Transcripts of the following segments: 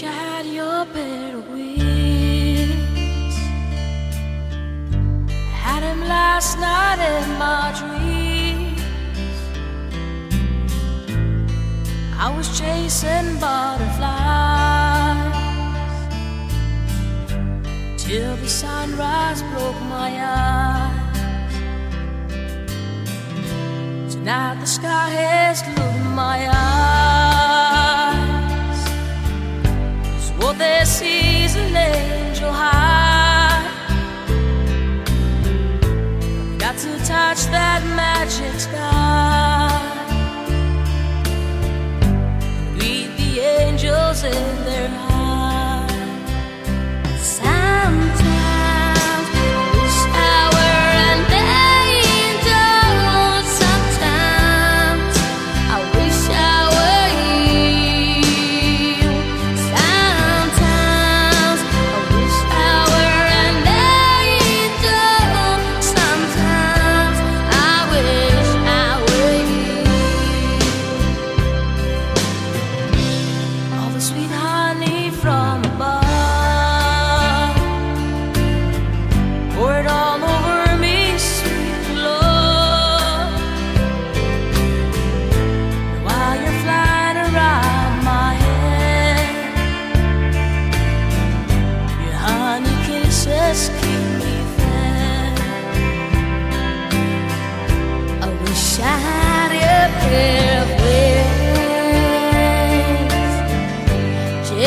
a pair of wings. Had him last night in my dreams. I was chasing butterflies till the sunrise broke my eyes. Tonight the sky has looked my eyes.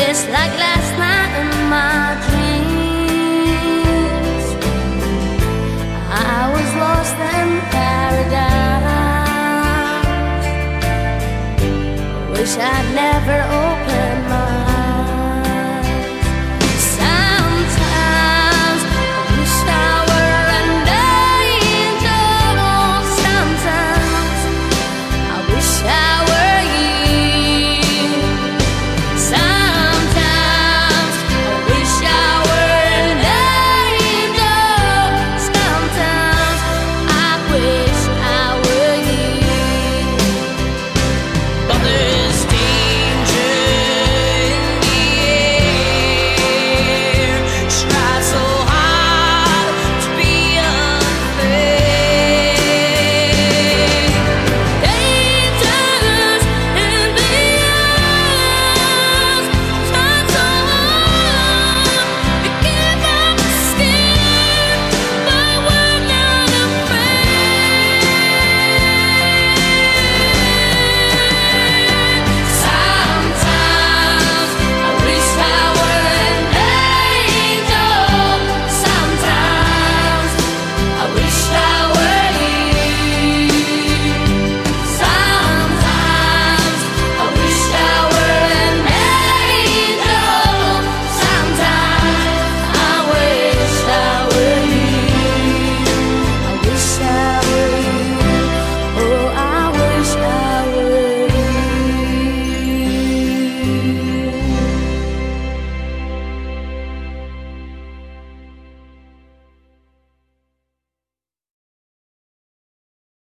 Just like last night in my dreams. I was lost in paradise. Wish never